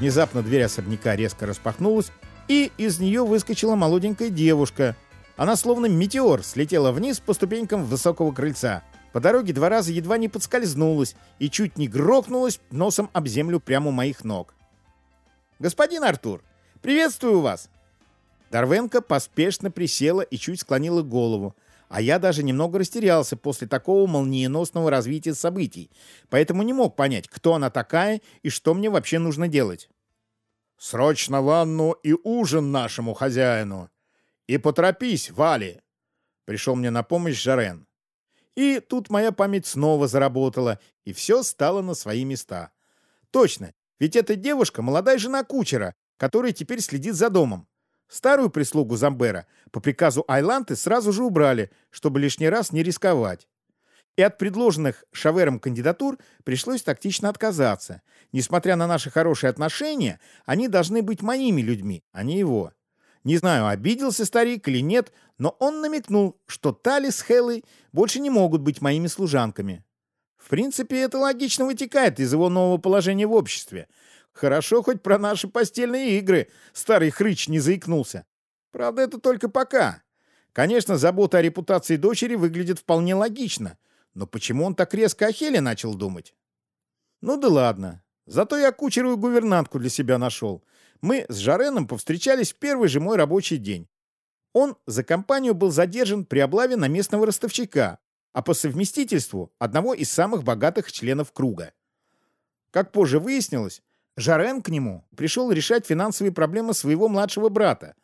Внезапно дверь особняка резко распахнулась, и из нее выскочила молоденькая девушка. Она словно метеор слетела вниз по ступенькам высокого крыльца. По дороге два раза едва не подскользнулась и чуть не грохнулась носом об землю прямо у моих ног. «Господин Артур, приветствую вас!» Дарвенко поспешно присела и чуть склонила голову, а я даже немного растерялся после такого молниеносного развития событий, поэтому не мог понять, кто она такая и что мне вообще нужно делать. «Срочно ванну и ужин нашему хозяину! И поторопись, Вали!» Пришел мне на помощь Жарен. И тут моя память снова заработала, и все стало на свои места. Точно, ведь эта девушка — молодая жена кучера, которая теперь следит за домом. Старую прислугу Замбера по приказу Айланты сразу же убрали, чтобы лишний раз не рисковать. И от предложенных Шавером кандидатур пришлось тактично отказаться. Несмотря на наши хорошие отношения, они должны быть моими людьми, а не его. Не знаю, обиделся старик или нет, но он намекнул, что Тали с Хеллой больше не могут быть моими служанками. В принципе, это логично вытекает из его нового положения в обществе — Хорошо хоть про наши постельные игры старый хрыч не заикнулся. Правда, это только пока. Конечно, забота о репутации дочери выглядит вполне логично. Но почему он так резко о Хеле начал думать? Ну да ладно. Зато я кучерую гувернантку для себя нашел. Мы с Жареном повстречались в первый же мой рабочий день. Он за компанию был задержан при облаве на местного ростовщика, а по совместительству одного из самых богатых членов круга. Как позже выяснилось, Жарен к нему пришел решать финансовые проблемы своего младшего брата.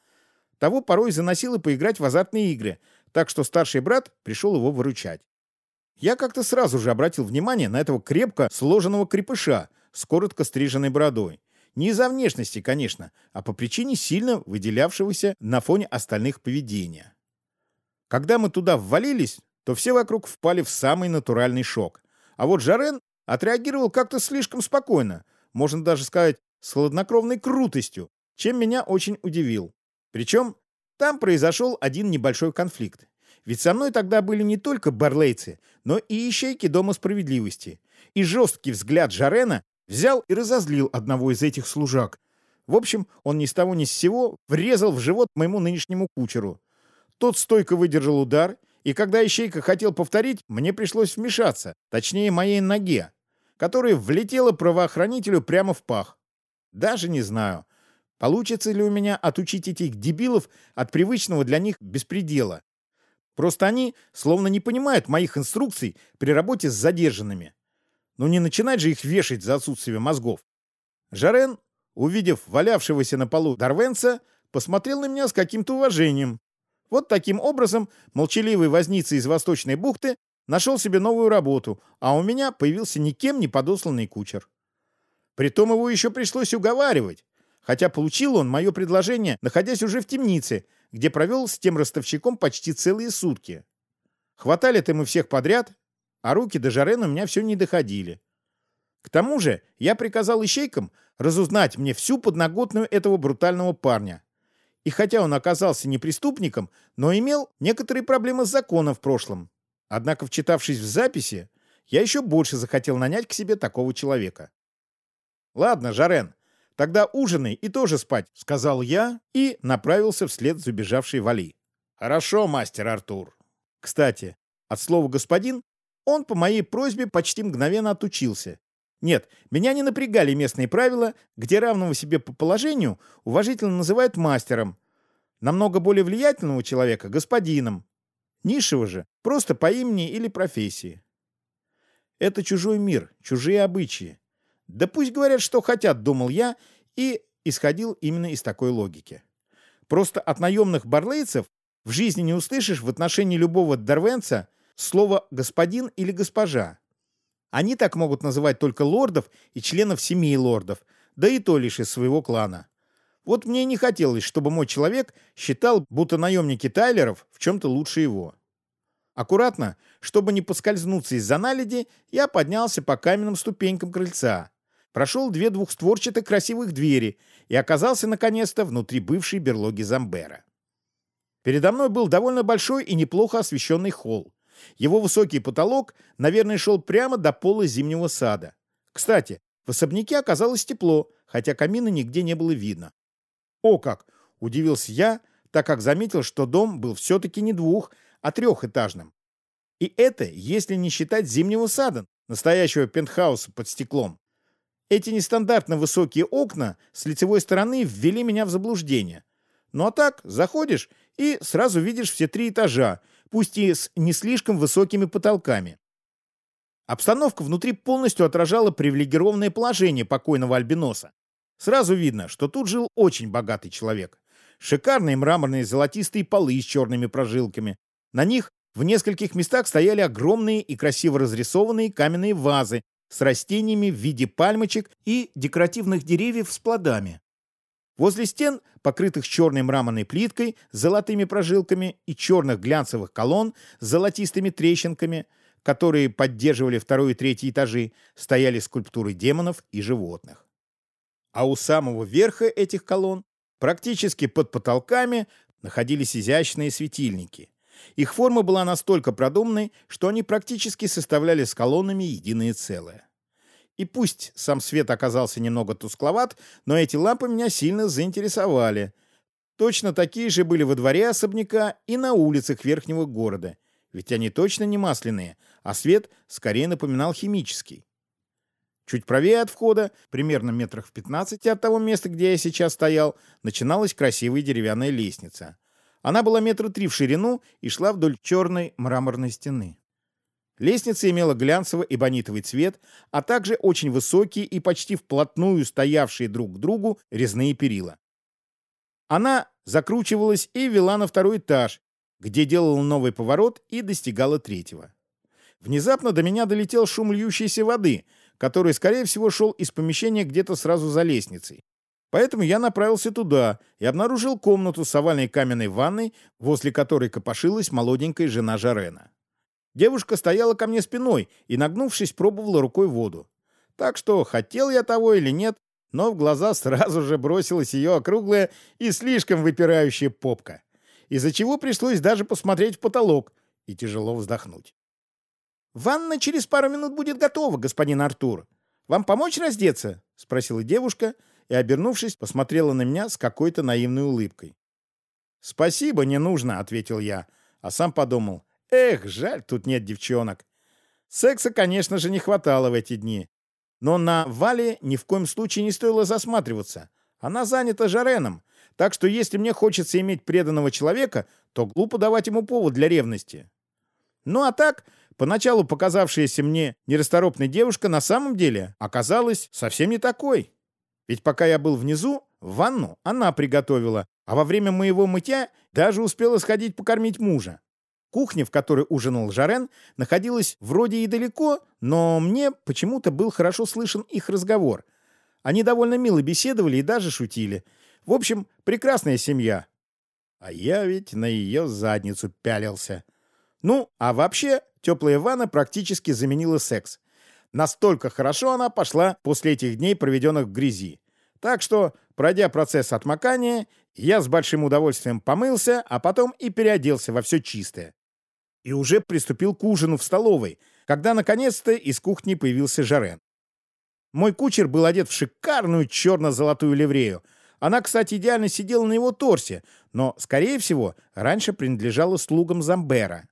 Того порой заносило поиграть в азартные игры, так что старший брат пришел его выручать. Я как-то сразу же обратил внимание на этого крепко сложенного крепыша с коротко стриженной бородой. Не из-за внешности, конечно, а по причине сильно выделявшегося на фоне остальных поведения. Когда мы туда ввалились, то все вокруг впали в самый натуральный шок. А вот Жарен отреагировал как-то слишком спокойно, можно даже сказать, с хладнокровной крутостью, чем меня очень удивил. Причем там произошел один небольшой конфликт. Ведь со мной тогда были не только барлейцы, но и ищейки Дома справедливости. И жесткий взгляд Жарена взял и разозлил одного из этих служак. В общем, он ни с того ни с сего врезал в живот моему нынешнему кучеру. Тот стойко выдержал удар, и когда ищейка хотел повторить, мне пришлось вмешаться, точнее, моей ноге которая влетела правоохранителю прямо в пах. Даже не знаю, получится ли у меня отучить этих дебилов от привычного для них беспредела. Просто они словно не понимают моих инструкций при работе с задержанными. Но не начинать же их вешать за отсутствие мозгов. Жарен, увидев валявшегося на полу Дарвенца, посмотрел на меня с каким-то уважением. Вот таким образом молчаливый возница из Восточной бухты Нашел себе новую работу, а у меня появился никем не подосланный кучер. Притом его еще пришлось уговаривать, хотя получил он мое предложение, находясь уже в темнице, где провел с тем ростовщиком почти целые сутки. Хватали-то мы всех подряд, а руки до Жарена у меня все не доходили. К тому же я приказал ищейкам разузнать мне всю подноготную этого брутального парня. И хотя он оказался не преступником, но имел некоторые проблемы с законом в прошлом. Однако, вчитавшись в записи, я еще больше захотел нанять к себе такого человека. «Ладно, Жарен, тогда ужинай и тоже спать», — сказал я и направился вслед за убежавшей Вали. «Хорошо, мастер Артур». Кстати, от слова «господин» он по моей просьбе почти мгновенно отучился. Нет, меня не напрягали местные правила, где равного себе по положению уважительно называют мастером, намного более влиятельного человека — господином, Низшего же просто по имени или профессии. Это чужой мир, чужие обычаи. Да пусть говорят, что хотят, думал я, и исходил именно из такой логики. Просто от наемных барлейцев в жизни не услышишь в отношении любого дарвенца слово «господин» или «госпожа». Они так могут называть только лордов и членов семьи лордов, да и то лишь из своего клана. Вот мне не хотелось, чтобы мой человек считал, будто наемники Тайлеров в чем-то лучше его. Аккуратно, чтобы не поскользнуться из-за наледи, я поднялся по каменным ступенькам крыльца, прошел две двухстворчатых красивых двери и оказался, наконец-то, внутри бывшей берлоги Замбера. Передо мной был довольно большой и неплохо освещенный холл. Его высокий потолок, наверное, шел прямо до пола зимнего сада. Кстати, в особняке оказалось тепло, хотя камина нигде не было видно. «О как!» — удивился я, так как заметил, что дом был все-таки не двух, а трехэтажным. И это, если не считать зимнего сада, настоящего пентхауса под стеклом. Эти нестандартно высокие окна с лицевой стороны ввели меня в заблуждение. Ну а так, заходишь и сразу видишь все три этажа, пусть и с не слишком высокими потолками. Обстановка внутри полностью отражала привилегированное положение покойного альбиноса. Сразу видно, что тут жил очень богатый человек. Шикарные мраморные золотистые полы с черными прожилками. На них в нескольких местах стояли огромные и красиво разрисованные каменные вазы с растениями в виде пальмочек и декоративных деревьев с плодами. Возле стен, покрытых черной мраморной плиткой с золотыми прожилками и черных глянцевых колонн с золотистыми трещинками, которые поддерживали второй и третий этажи, стояли скульптуры демонов и животных. А у самого верха этих колонн, практически под потолками, находились изящные светильники. Их форма была настолько продуманной, что они практически составляли с колоннами единое целое. И пусть сам свет оказался немного тускловат, но эти лампы меня сильно заинтересовали. Точно такие же были во дворе особняка и на улицах верхнего города. Ведь они точно не масляные, а свет скорее напоминал химический. Чуть правее от входа, примерно метрах в 15 от того места, где я сейчас стоял, начиналась красивая деревянная лестница. Она была метра три в ширину и шла вдоль черной мраморной стены. Лестница имела глянцевый и бонитовый цвет, а также очень высокие и почти вплотную стоявшие друг к другу резные перила. Она закручивалась и вела на второй этаж, где делала новый поворот и достигала третьего. Внезапно до меня долетел шум льющейся воды, который, скорее всего, шел из помещения где-то сразу за лестницей. Поэтому я направился туда и обнаружил комнату с овальной каменной ванной, возле которой копошилась молоденькая жена Жарена. Девушка стояла ко мне спиной и, нагнувшись, пробовала рукой воду. Так что, хотел я того или нет, но в глаза сразу же бросилась ее округлая и слишком выпирающая попка, из-за чего пришлось даже посмотреть в потолок и тяжело вздохнуть. «Ванна через пару минут будет готова, господин Артур. Вам помочь раздеться?» — спросила девушка и, обернувшись, посмотрела на меня с какой-то наивной улыбкой. «Спасибо, не нужно», — ответил я, а сам подумал, Эх, жаль, тут нет девчонок. Секса, конечно же, не хватало в эти дни. Но на Вале ни в коем случае не стоило засматриваться. Она занята Жареном, так что если мне хочется иметь преданного человека, то глупо давать ему повод для ревности. Ну а так, поначалу показавшаяся мне нерасторопной девушка на самом деле оказалась совсем не такой. Ведь пока я был внизу, ванну она приготовила, а во время моего мытья даже успела сходить покормить мужа. Кухня, в которой ужинал Жарен, находилась вроде и далеко, но мне почему-то был хорошо слышен их разговор. Они довольно мило беседовали и даже шутили. В общем, прекрасная семья. А я ведь на ее задницу пялился. Ну, а вообще, теплая ванна практически заменила секс. Настолько хорошо она пошла после этих дней, проведенных в грязи. Так что, пройдя процесс отмокания, я с большим удовольствием помылся, а потом и переоделся во все чистое и уже приступил к ужину в столовой, когда наконец-то из кухни появился Жарен. Мой кучер был одет в шикарную черно-золотую ливрею. Она, кстати, идеально сидела на его торсе, но, скорее всего, раньше принадлежала слугам Замбера.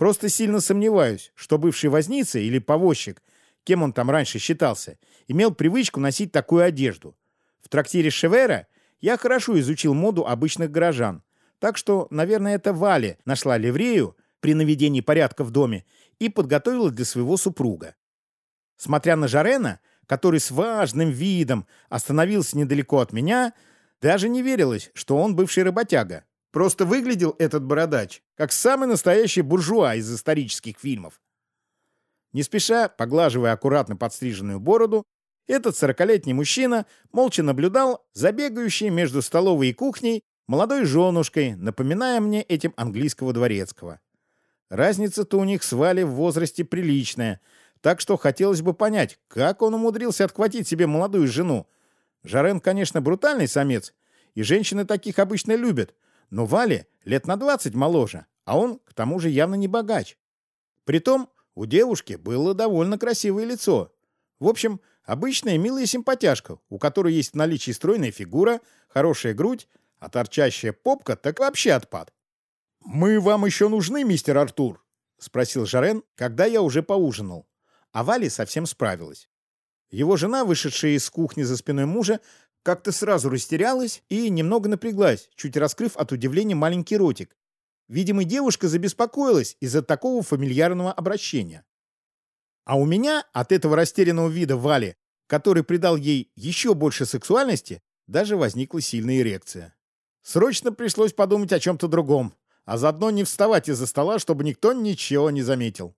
Просто сильно сомневаюсь, что бывший возница или повозчик, кем он там раньше считался, имел привычку носить такую одежду. В трактире Шевера я хорошо изучил моду обычных горожан, так что, наверное, это Валя нашла ливрею, при наведении порядка в доме и подготовила для своего супруга. Смотря на Жарена, который с важным видом остановился недалеко от меня, даже не верилось, что он бывший работяга. Просто выглядел этот бородач, как самый настоящий буржуа из исторических фильмов. Не спеша, поглаживая аккуратно подстриженную бороду, этот сорокалетний мужчина молча наблюдал за бегающей между столовой и кухней молодой женушкой, напоминая мне этим английского дворецкого. Разница-то у них с Валей в возрасте приличная, так что хотелось бы понять, как он умудрился отхватить себе молодую жену. Жарен, конечно, брутальный самец, и женщины таких обычно любят, но Вале лет на 20 моложе, а он, к тому же, явно не богач. Притом, у девушки было довольно красивое лицо. В общем, Обычная милая симпатяшка, у которой есть в наличии стройная фигура, хорошая грудь, а торчащая попка так вообще отпад. «Мы вам еще нужны, мистер Артур?» — спросил Жарен, когда я уже поужинал. А Вали совсем справилась. Его жена, вышедшая из кухни за спиной мужа, как-то сразу растерялась и немного напряглась, чуть раскрыв от удивления маленький ротик. Видимо, девушка забеспокоилась из-за такого фамильярного обращения. А у меня от этого растерянного вида Вали, который придал ей еще больше сексуальности, даже возникла сильная эрекция. Срочно пришлось подумать о чем-то другом, а заодно не вставать из-за стола, чтобы никто ничего не заметил.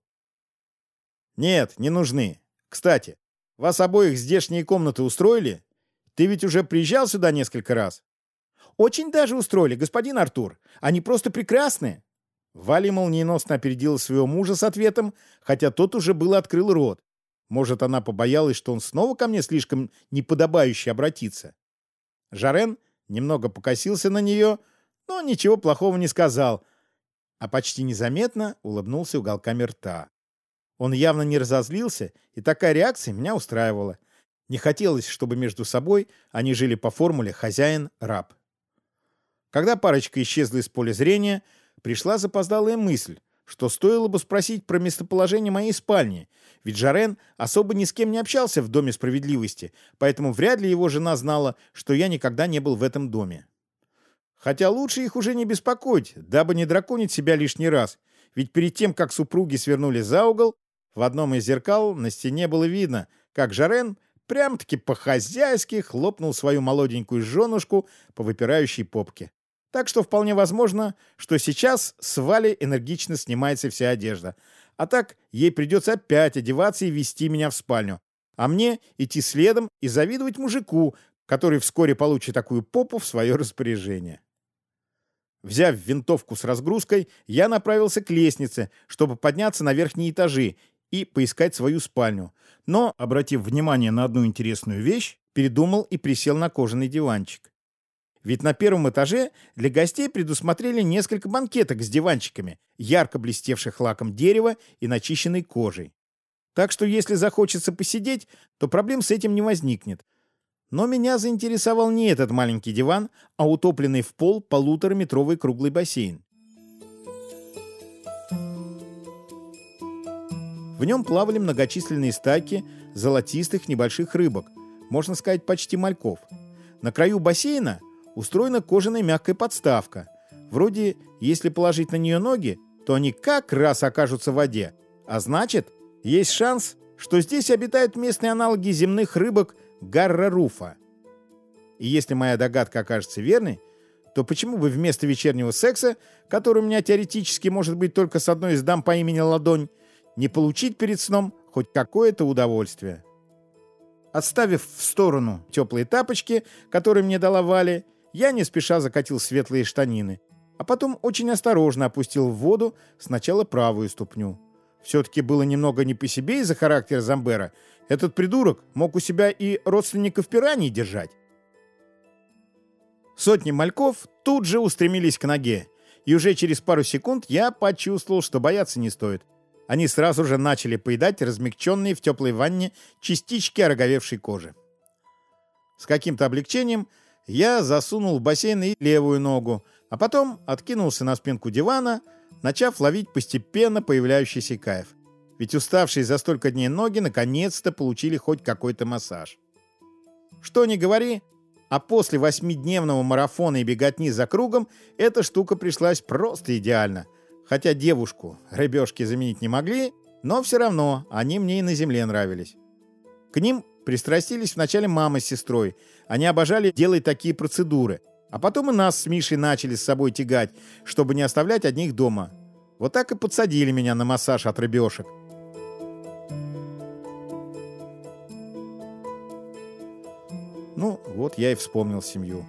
Нет, не нужны. Кстати, вас обоих здешние комнаты устроили? Ты ведь уже приезжал сюда несколько раз. Очень даже устроили, господин Артур. Они просто прекрасные. Валя молниеносно опередила своего мужа с ответом, хотя тот уже был открыл рот. Может, она побоялась, что он снова ко мне слишком неподобающе обратится. Жарен немного покосился на нее, но ничего плохого не сказал, а почти незаметно улыбнулся уголками рта. Он явно не разозлился, и такая реакция меня устраивала. Не хотелось, чтобы между собой они жили по формуле «хозяин-раб». Когда парочка исчезла из поля зрения, пришла запоздалая мысль, что стоило бы спросить про местоположение моей спальни, ведь Жарен особо ни с кем не общался в Доме справедливости, поэтому вряд ли его жена знала, что я никогда не был в этом доме. Хотя лучше их уже не беспокоить, дабы не драконить себя лишний раз, ведь перед тем, как супруги свернули за угол, в одном из зеркал на стене было видно, как Жарен прям-таки по-хозяйски хлопнул свою молоденькую женушку по выпирающей попке. Так что вполне возможно, что сейчас с Вали энергично снимается вся одежда. А так ей придется опять одеваться и вести меня в спальню. А мне идти следом и завидовать мужику, который вскоре получит такую попу в свое распоряжение. Взяв винтовку с разгрузкой, я направился к лестнице, чтобы подняться на верхние этажи и поискать свою спальню. Но, обратив внимание на одну интересную вещь, передумал и присел на кожаный диванчик. Ведь на первом этаже для гостей предусмотрели несколько банкеток с диванчиками, ярко блестевших лаком дерева и начищенной кожей. Так что если захочется посидеть, то проблем с этим не возникнет. Но меня заинтересовал не этот маленький диван, а утопленный в пол полутораметровый круглый бассейн. В нем плавали многочисленные стайки золотистых небольших рыбок, можно сказать, почти мальков. На краю бассейна – устроена кожаная мягкая подставка. Вроде, если положить на нее ноги, то они как раз окажутся в воде. А значит, есть шанс, что здесь обитают местные аналоги земных рыбок гарраруфа. И если моя догадка окажется верной, то почему бы вместо вечернего секса, который у меня теоретически может быть только с одной из дам по имени Ладонь, не получить перед сном хоть какое-то удовольствие? Отставив в сторону теплые тапочки, которые мне дала Валя, я не спеша закатил светлые штанины, а потом очень осторожно опустил в воду сначала правую ступню. Все-таки было немного не по себе из-за характера Замбера. Этот придурок мог у себя и родственников пираний держать. Сотни мальков тут же устремились к ноге, и уже через пару секунд я почувствовал, что бояться не стоит. Они сразу же начали поедать размягченные в теплой ванне частички ороговевшей кожи. С каким-то облегчением я засунул в бассейн и левую ногу, а потом откинулся на спинку дивана, начав ловить постепенно появляющийся кайф. Ведь уставшие за столько дней ноги наконец-то получили хоть какой-то массаж. Что ни говори, а после восьмидневного марафона и беготни за кругом эта штука пришлась просто идеально. Хотя девушку рыбешки заменить не могли, но все равно они мне и на земле нравились. К ним пристрастились вначале мама с сестрой. Они обожали делать такие процедуры. А потом и нас с Мишей начали с собой тягать, чтобы не оставлять одних дома. Вот так и подсадили меня на массаж от рыбешек. Ну, вот я и вспомнил семью.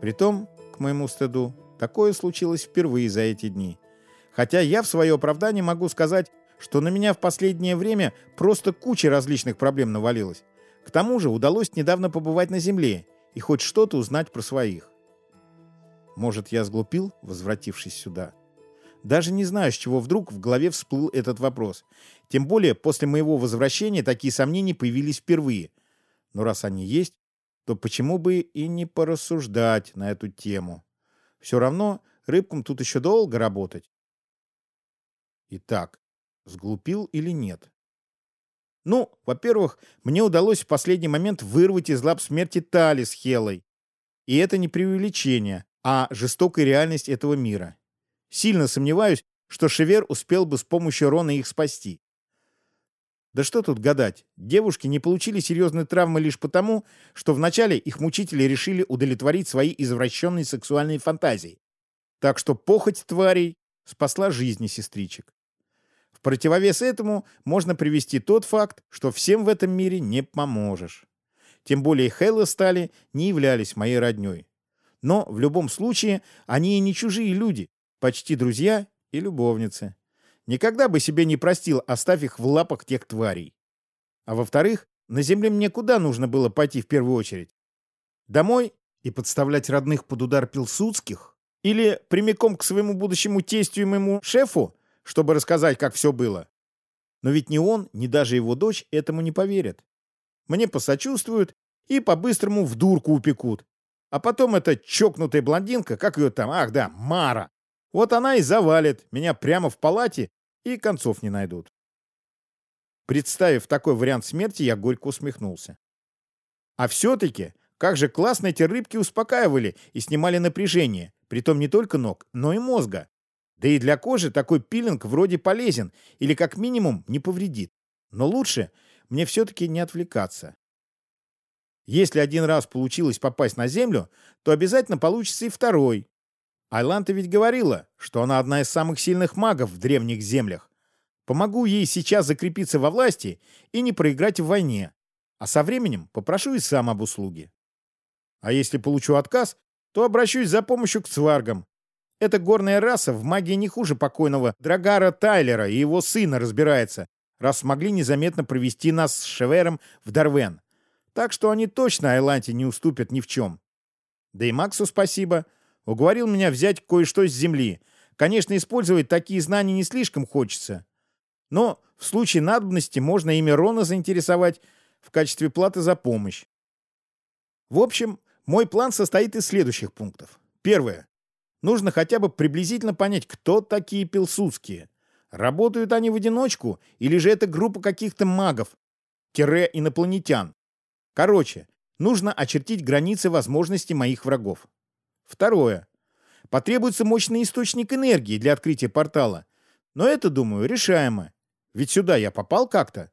Притом, к моему стыду, такое случилось впервые за эти дни. Хотя я в свое оправдание могу сказать, что на меня в последнее время просто куча различных проблем навалилась. К тому же удалось недавно побывать на Земле и хоть что-то узнать про своих. Может, я сглупил, возвратившись сюда? Даже не знаю, с чего вдруг в голове всплыл этот вопрос. Тем более, после моего возвращения такие сомнения появились впервые. Но раз они есть, то почему бы и не порассуждать на эту тему? Все равно рыбкам тут еще долго работать. Итак, сглупил или нет? Ну, во-первых, мне удалось в последний момент вырвать из лап смерти Тали с Хелой. И это не преувеличение, а жестокая реальность этого мира. Сильно сомневаюсь, что Шевер успел бы с помощью Рона их спасти. Да что тут гадать, девушки не получили серьезной травмы лишь потому, что вначале их мучители решили удовлетворить свои извращенные сексуальные фантазии. Так что похоть тварей спасла жизни сестричек. Противовес этому можно привести тот факт, что всем в этом мире не поможешь. Тем более Хэлла стали не являлись моей родней. Но в любом случае они и не чужие люди, почти друзья и любовницы. Никогда бы себе не простил, оставь их в лапах тех тварей. А во-вторых, на земле мне куда нужно было пойти в первую очередь? Домой и подставлять родных под удар пилсудских? Или прямиком к своему будущему тестю и моему шефу, чтобы рассказать, как все было? Но ведь ни он, ни даже его дочь этому не поверят. Мне посочувствуют и по-быстрому в дурку упекут. А потом эта чокнутая блондинка, как ее там, ах да, Мара. Вот она и завалит меня прямо в палате и концов не найдут. Представив такой вариант смерти, я горько усмехнулся. А все-таки, как же классно эти рыбки успокаивали и снимали напряжение, притом не только ног, но и мозга. Да и для кожи такой пилинг вроде полезен или как минимум не повредит. Но лучше мне все-таки не отвлекаться. Если один раз получилось попасть на Землю, то обязательно получится и второй. Айланта ведь говорила, что она одна из самых сильных магов в древних землях. Помогу ей сейчас закрепиться во власти и не проиграть в войне. А со временем попрошу и сам об услуге. А если получу отказ, то обращусь за помощью к цваргам. Эта горная раса в магии не хуже покойного Драгара Тайлера и его сына разбирается, раз смогли незаметно провести нас с Шевером в Дарвен. Так что они точно Айланте не уступят ни в чем. Да и Максу спасибо — Уговорил меня взять кое-что с земли. Конечно, использовать такие знания не слишком хочется. Но в случае надобности можно имя Рона заинтересовать в качестве платы за помощь. В общем, мой план состоит из следующих пунктов. Первое. Нужно хотя бы приблизительно понять, кто такие пилсудские. Работают они в одиночку, или же это группа каких-то магов, тире инопланетян. Короче, нужно очертить границы возможностей моих врагов. Второе. Потребуется мощный источник энергии для открытия портала. Но это, думаю, решаемо. Ведь сюда я попал как-то.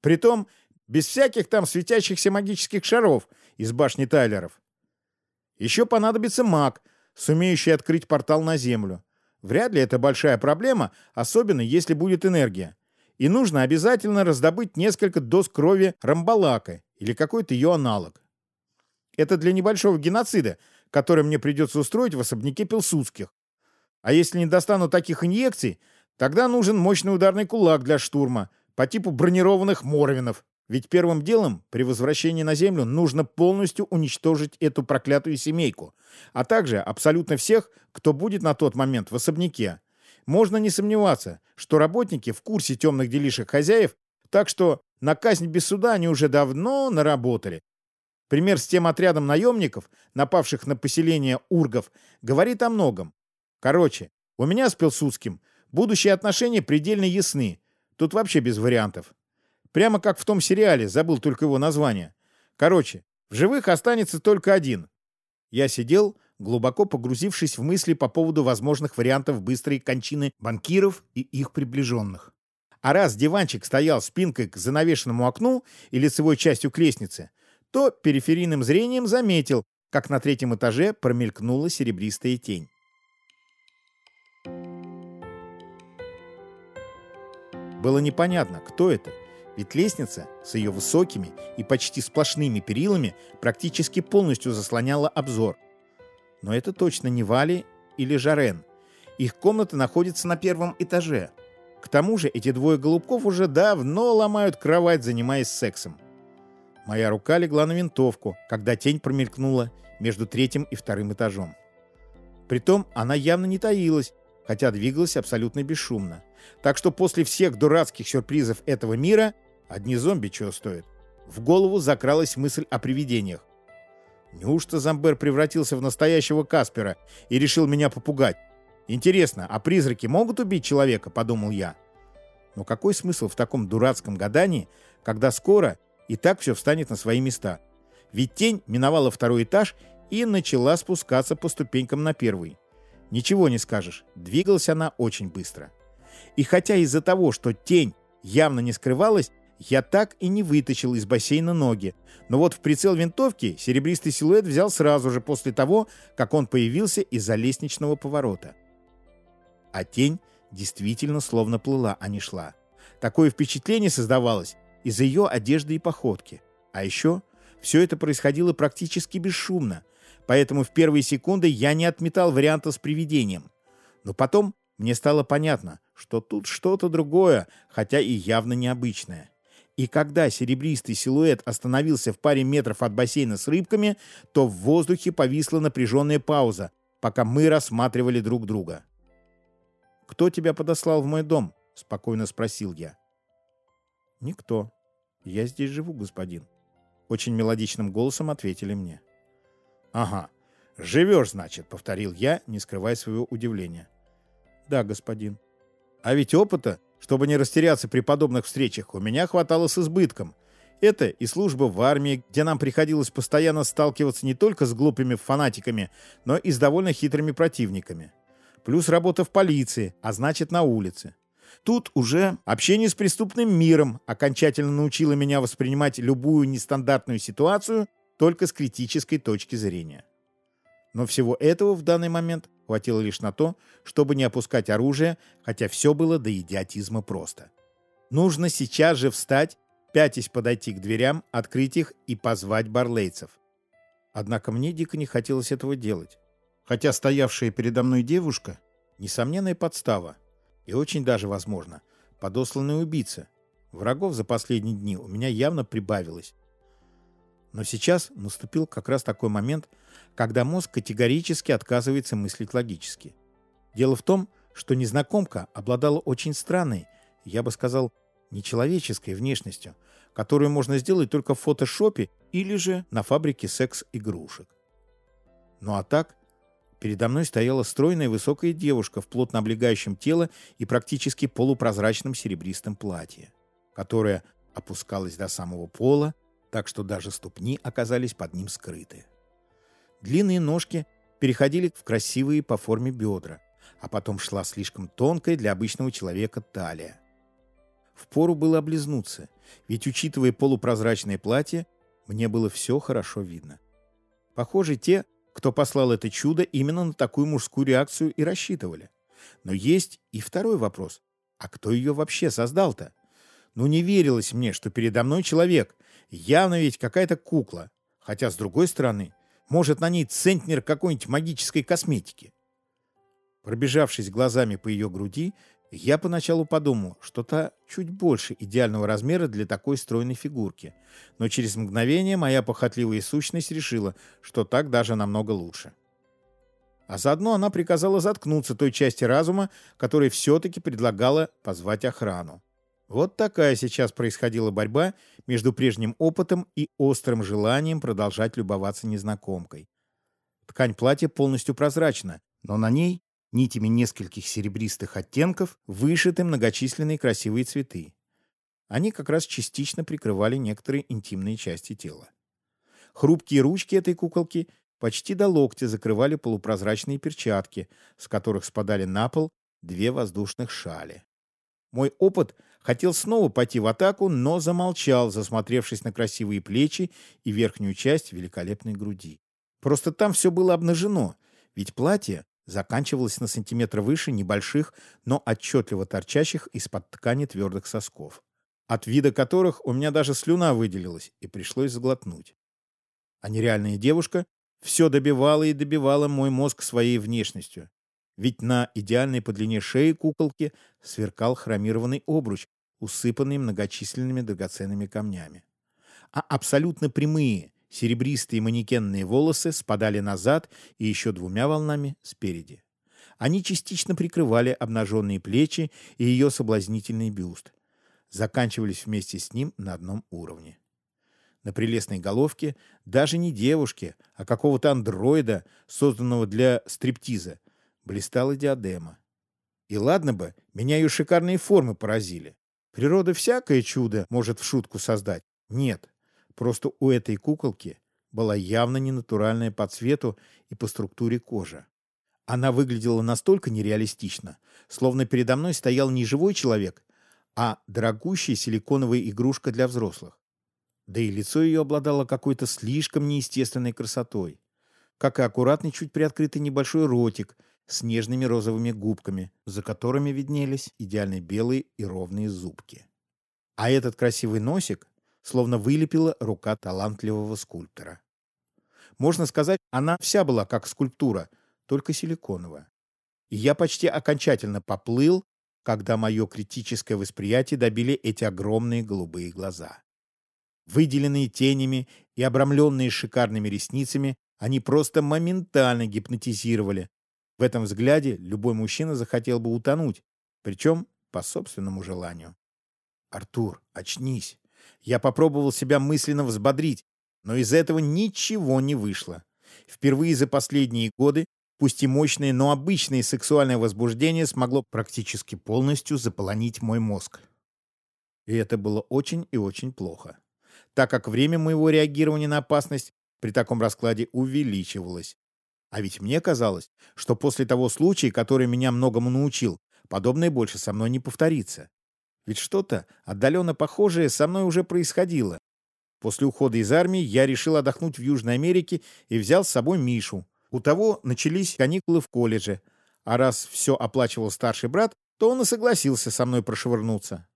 Притом, без всяких там светящихся магических шаров из башни Тайлеров. Еще понадобится маг, сумеющий открыть портал на Землю. Вряд ли это большая проблема, особенно если будет энергия. И нужно обязательно раздобыть несколько доз крови рамбалака или какой-то ее аналог. Это для небольшого геноцида – который мне придется устроить в особняке Пилсудских. А если не достану таких инъекций, тогда нужен мощный ударный кулак для штурма по типу бронированных Моровинов. Ведь первым делом при возвращении на Землю нужно полностью уничтожить эту проклятую семейку, а также абсолютно всех, кто будет на тот момент в особняке. Можно не сомневаться, что работники в курсе темных делишек хозяев, так что на казнь без суда они уже давно наработали. Пример с тем отрядом наемников, напавших на поселение ургов, говорит о многом. Короче, у меня с Пилсудским будущие отношения предельно ясны. Тут вообще без вариантов. Прямо как в том сериале, забыл только его название. Короче, в живых останется только один. Я сидел, глубоко погрузившись в мысли по поводу возможных вариантов быстрой кончины банкиров и их приближенных. А раз диванчик стоял спинкой к занавешенному окну и лицевой частью к лестнице, то периферийным зрением заметил, как на третьем этаже промелькнула серебристая тень. Было непонятно, кто это, ведь лестница с ее высокими и почти сплошными перилами практически полностью заслоняла обзор. Но это точно не Вали или Жарен. Их комната находится на первом этаже. К тому же эти двое голубков уже давно ломают кровать, занимаясь сексом. Моя рука легла на винтовку, когда тень промелькнула между третьим и вторым этажом. Притом она явно не таилась, хотя двигалась абсолютно бесшумно. Так что после всех дурацких сюрпризов этого мира одни зомби чего стоят. в голову закралась мысль о привидениях. Неужто Замбер превратился в настоящего Каспера и решил меня попугать? Интересно, а призраки могут убить человека, подумал я. Но какой смысл в таком дурацком гадании, когда скоро и так все встанет на свои места? Ведь тень миновала второй этаж и начала спускаться по ступенькам на первый. Ничего не скажешь, двигалась она очень быстро. И хотя из-за того, что тень явно не скрывалась, я так и не вытащил из бассейна ноги. Но вот в прицел винтовки серебристый силуэт взял сразу же после того, как он появился из-за лестничного поворота. А тень действительно словно плыла, а не шла. Такое впечатление создавалось из-за ее одежды и походки. А еще все это происходило практически бесшумно, поэтому в первые секунды я не отметал варианта с привидением. Но потом мне стало понятно, что тут что-то другое, хотя и явно необычное. И когда серебристый силуэт остановился в паре метров от бассейна с рыбками, то в воздухе повисла напряженная пауза, пока мы рассматривали друг друга. «Кто тебя подослал в мой дом?» — спокойно спросил я. «Никто. Я здесь живу, господин», — очень мелодичным голосом ответили мне. «Ага, живешь, значит», — повторил я, не скрывая своего удивления. «Да, господин». «А ведь опыта чтобы не растеряться при подобных встречах, у меня хватало с избытком. Это и служба в армии, где нам приходилось постоянно сталкиваться не только с глупыми фанатиками, но и с довольно хитрыми противниками. Плюс работа в полиции, а значит на улице. Тут уже общение с преступным миром окончательно научило меня воспринимать любую нестандартную ситуацию только с критической точки зрения. Но всего этого в данный момент Хватило лишь на то, чтобы не опускать оружие, хотя все было до идиотизма просто. Нужно сейчас же встать, пятясь подойти к дверям, открыть их и позвать барлейцев. Однако мне дико не хотелось этого делать. Хотя стоявшая передо мной девушка — несомненная подстава. И очень даже, возможно, подосланный убийца. Врагов за последние дни у меня явно прибавилось. Но сейчас наступил как раз такой момент, когда мозг категорически отказывается мыслить логически. Дело в том, что незнакомка обладала очень странной, я бы сказал, нечеловеческой внешностью, которую можно сделать только в фотошопе или же на фабрике секс-игрушек. Ну а так, передо мной стояла стройная высокая девушка в плотно облегающем тело и практически полупрозрачном серебристом платье, которое опускалось до самого пола, так что даже ступни оказались под ним скрыты. Длинные ножки переходили в красивые по форме бедра, а потом шла слишком тонкая для обычного человека талия. Впору было облизнуться, ведь, учитывая полупрозрачное платье, мне было все хорошо видно. Похоже, те, кто послал это чудо, именно на такую мужскую реакцию и рассчитывали. Но есть и второй вопрос. А кто ее вообще создал-то? Ну, не верилось мне, что передо мной человек. Явно ведь какая-то кукла. Хотя, с другой стороны, может, на ней центнер какой-нибудь магической косметики. Пробежавшись глазами по ее груди, я поначалу подумал, что та чуть больше идеального размера для такой стройной фигурки. Но через мгновение моя похотливая сущность решила, что так даже намного лучше. А заодно она приказала заткнуться той части разума, которая все-таки предлагала позвать охрану. Вот такая сейчас происходила борьба между прежним опытом и острым желанием продолжать любоваться незнакомкой. Ткань платья полностью прозрачна, но на ней нитями нескольких серебристых оттенков вышиты многочисленные красивые цветы. Они как раз частично прикрывали некоторые интимные части тела. Хрупкие ручки этой куколки почти до локтя закрывали полупрозрачные перчатки, с которых спадали на пол две воздушных шали. Мой опыт хотел снова пойти в атаку, но замолчал, засмотревшись на красивые плечи и верхнюю часть великолепной груди. Просто там все было обнажено, ведь платье заканчивалось на сантиметр выше небольших, но отчетливо торчащих из-под ткани твердых сосков, от вида которых у меня даже слюна выделилась и пришлось заглотнуть. А нереальная девушка все добивала и добивала мой мозг своей внешностью. Ведь на идеальной по длине шеи куколки сверкал хромированный обруч, усыпанный многочисленными драгоценными камнями. А абсолютно прямые, серебристые манекенные волосы спадали назад и еще двумя волнами спереди. Они частично прикрывали обнаженные плечи и ее соблазнительный бюст. Заканчивались вместе с ним на одном уровне. На прелестной головке даже не девушки, а какого-то андроида, созданного для стриптиза, блистала диадема. И ладно бы, меня ее шикарные формы поразили. Природа всякое чудо может в шутку создать. Нет, просто у этой куколки была явно ненатуральная по цвету и по структуре кожа. Она выглядела настолько нереалистично, словно передо мной стоял не живой человек, а дорогущая силиконовая игрушка для взрослых. Да и лицо ее обладало какой-то слишком неестественной красотой. Как и аккуратный, чуть приоткрытый небольшой ротик с нежными розовыми губками, за которыми виднелись идеально белые и ровные зубки. А этот красивый носик словно вылепила рука талантливого скульптора. Можно сказать, она вся была как скульптура — только силиконовая. И я почти окончательно поплыл, когда мое критическое восприятие добили эти огромные голубые глаза. Выделенные тенями и обрамленные шикарными ресницами, они просто моментально гипнотизировали. В этом взгляде любой мужчина захотел бы утонуть, причем по собственному желанию. «Артур, очнись!» Я попробовал себя мысленно взбодрить, но из этого ничего не вышло. Впервые за последние годы Пусть и мощное, но обычное сексуальное возбуждение смогло практически полностью заполонить мой мозг. И это было очень и очень плохо, так как время моего реагирования на опасность при таком раскладе увеличивалось. А ведь мне казалось, что после того случая, который меня многому научил, подобное больше со мной не повторится. Ведь что-то отдаленно похожее со мной уже происходило. После ухода из армии я решил отдохнуть в Южной Америке и взял с собой Мишу, у того начались каникулы в колледже, а раз все оплачивал старший брат, то он и согласился со мной прошвырнуться.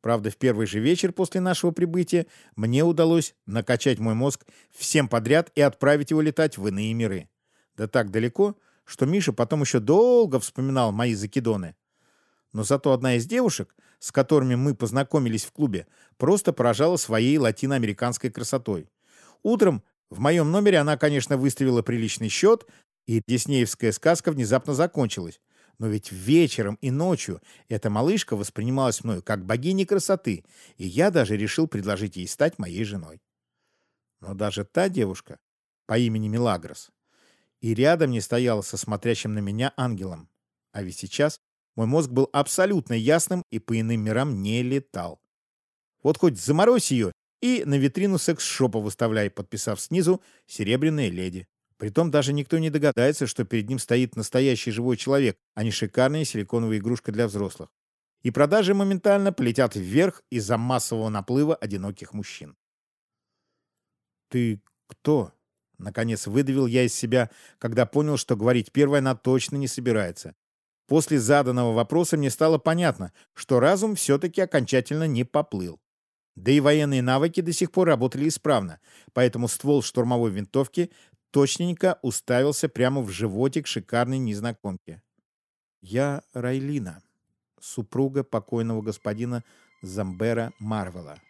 Правда, в первый же вечер после нашего прибытия мне удалось накачать мой мозг всем подряд и отправить его летать в иные миры. Да так далеко, что Миша потом еще долго вспоминал мои закидоны. Но зато одна из девушек, с которыми мы познакомились в клубе, просто поражала своей латиноамериканской красотой. Утром в моем номере она, конечно, выставила приличный счет, и диснеевская сказка внезапно закончилась. Но ведь вечером и ночью эта малышка воспринималась мною как богиня красоты, и я даже решил предложить ей стать моей женой. Но даже та девушка по имени Милагрос и рядом не стояла со смотрящим на меня ангелом. А ведь сейчас мой мозг был абсолютно ясным и по иным мирам не летал. Вот хоть заморозь ее, и на витрину секс-шопа выставляй, подписав снизу «Серебряная леди». Притом даже никто не догадается, что перед ним стоит настоящий живой человек, а не шикарная силиконовая игрушка для взрослых. И продажи моментально полетят вверх из-за массового наплыва одиноких мужчин. «Ты кто?» — наконец выдавил я из себя, когда понял, что говорить первое она точно не собирается. После заданного вопроса мне стало понятно, что разум все-таки окончательно не поплыл. Да и военные навыки до сих пор работали исправно, поэтому ствол штурмовой винтовки точненько уставился прямо в животик шикарной незнакомки. Я Райлина, супруга покойного господина Замбера Марвела.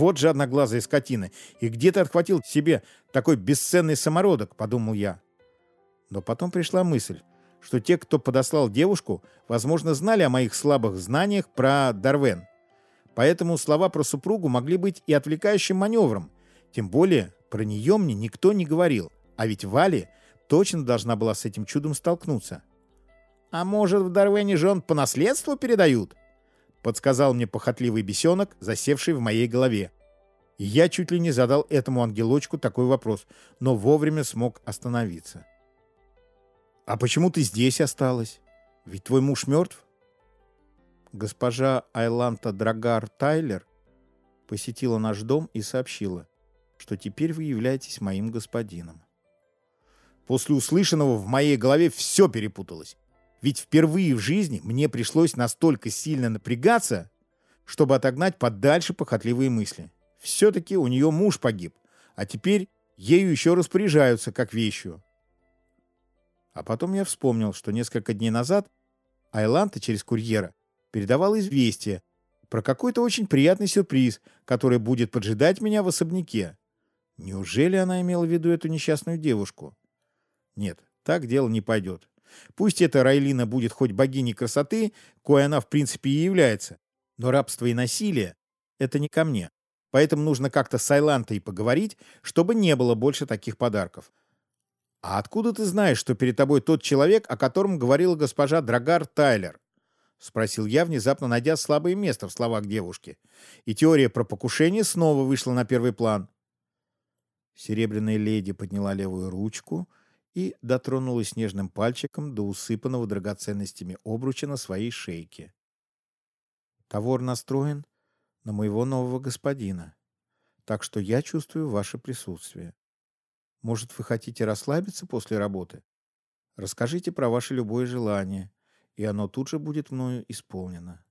Вот же одноглазая скотина. И где ты отхватил себе такой бесценный самородок, подумал я. Но потом пришла мысль, что те, кто подослал девушку, возможно, знали о моих слабых знаниях про Дарвен. Поэтому слова про супругу могли быть и отвлекающим маневром. Тем более, про нее мне никто не говорил. А ведь Вали точно должна была с этим чудом столкнуться. «А может, в Дарвене жен по наследству передают?» Подсказал мне похотливый бесенок, засевший в моей голове. Я чуть ли не задал этому ангелочку такой вопрос, но вовремя смог остановиться. «А почему ты здесь осталась? Ведь твой муж мертв?» Госпожа Айланта Драгар Тайлер посетила наш дом и сообщила, что теперь вы являетесь моим господином. После услышанного в моей голове все перепуталось. Ведь впервые в жизни мне пришлось настолько сильно напрягаться, чтобы отогнать подальше похотливые мысли. Все-таки у нее муж погиб, а теперь ею еще распоряжаются как вещью. А потом я вспомнил, что несколько дней назад Айланта через курьера передавала известие про какой-то очень приятный сюрприз, который будет поджидать меня в особняке. Неужели она имела в виду эту несчастную девушку? Нет, так дело не пойдет. Пусть эта Райлина будет хоть богиней красоты, кое она в принципе и является, но рабство и насилие — это не ко мне. Поэтому нужно как-то с Айлантой поговорить, чтобы не было больше таких подарков. А откуда ты знаешь, что перед тобой тот человек, о котором говорила госпожа Драгар Тайлер? — спросил я, внезапно найдя слабое место в словах девушки. И теория про покушение снова вышла на первый план. Серебряная леди подняла левую ручку и дотронулась нежным пальчиком до усыпанного драгоценностями обруча на своей шейке. «Товар настроен на моего нового господина, так что я чувствую ваше присутствие. Может, вы хотите расслабиться после работы? Расскажите про ваше любое желание» и оно тут же будет мною исполнено.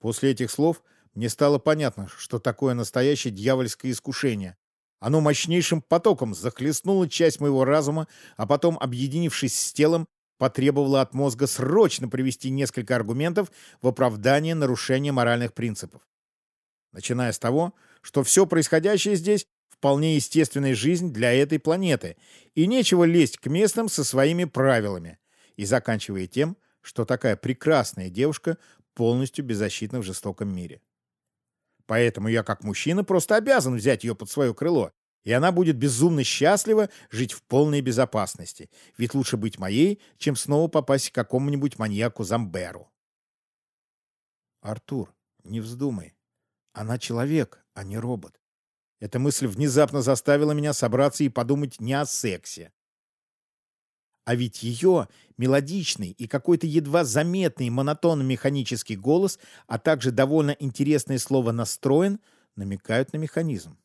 После этих слов мне стало понятно, что такое настоящее дьявольское искушение. Оно мощнейшим потоком захлестнуло часть моего разума, а потом, объединившись с телом, потребовало от мозга срочно привести несколько аргументов в оправдание нарушения моральных принципов. Начиная с того, что все происходящее здесь вполне естественная жизнь для этой планеты, и нечего лезть к местным со своими правилами, и заканчивая тем, что такая прекрасная девушка полностью беззащитна в жестоком мире. Поэтому я, как мужчина, просто обязан взять ее под свое крыло, и она будет безумно счастлива жить в полной безопасности. Ведь лучше быть моей, чем снова попасть к какому-нибудь маньяку-замберу. Артур, не вздумай. Она человек, а не робот. Эта мысль внезапно заставила меня собраться и подумать не о сексе, а ведь ее мелодичный и какой-то едва заметный монотонно-механический голос, а также довольно интересное слово «настроен» намекают на механизм.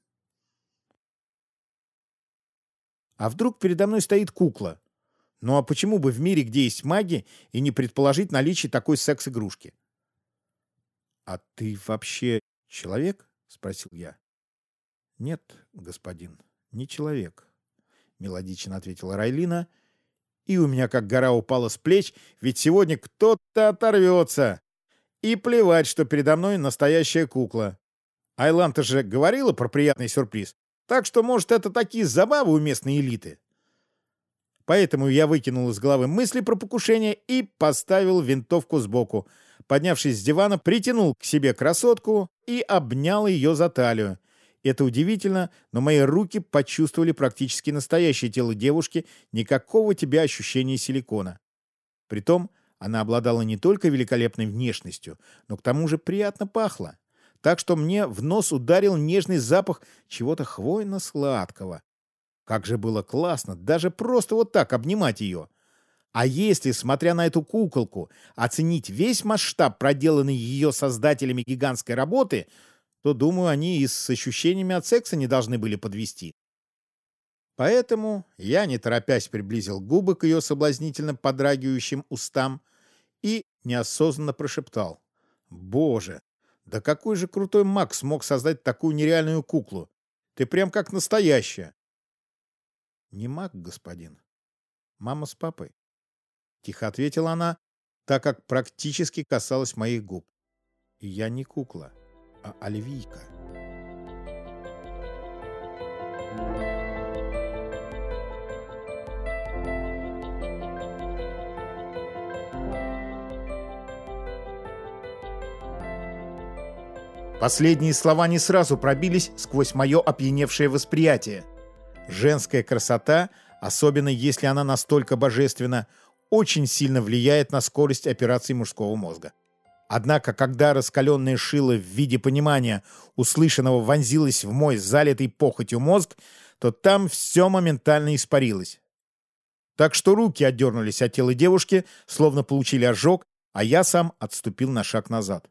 А вдруг передо мной стоит кукла? Ну а почему бы в мире, где есть маги, и не предположить наличие такой секс-игрушки? «А ты вообще человек?» — спросил я. «Нет, господин, не человек», — мелодично ответила Райлина — и у меня как гора упала с плеч, ведь сегодня кто-то оторвется. И плевать, что передо мной настоящая кукла. Айланта же говорила про приятный сюрприз. Так что, может, это такие забавы у местной элиты. Поэтому я выкинул из головы мысли про покушение и поставил винтовку сбоку. Поднявшись с дивана, притянул к себе красотку и обнял ее за талию. Это удивительно, но мои руки почувствовали практически настоящее тело девушки, никакого тебе ощущения силикона. Притом, она обладала не только великолепной внешностью, но к тому же приятно пахла. Так что мне в нос ударил нежный запах чего-то хвойно-сладкого. Как же было классно даже просто вот так обнимать ее. А если, смотря на эту куколку, оценить весь масштаб проделанной ее создателями гигантской работы — то, думаю, они и с ощущениями от секса не должны были подвести. Поэтому я, не торопясь, приблизил губы к ее соблазнительно подрагивающим устам и неосознанно прошептал. «Боже, да какой же крутой маг смог создать такую нереальную куклу? Ты прям как настоящая!» «Не маг, господин. Мама с папой», — тихо ответила она, так как практически касалась моих губ. «И я не кукла» оливийка. Последние слова не сразу пробились сквозь мое опьяневшее восприятие. Женская красота, особенно если она настолько божественна, очень сильно влияет на скорость операций мужского мозга. Однако, когда раскаленное шило в виде понимания услышанного вонзилось в мой залитый похотью мозг, то там все моментально испарилось. Так что руки отдернулись от тела девушки, словно получили ожог, а я сам отступил на шаг назад.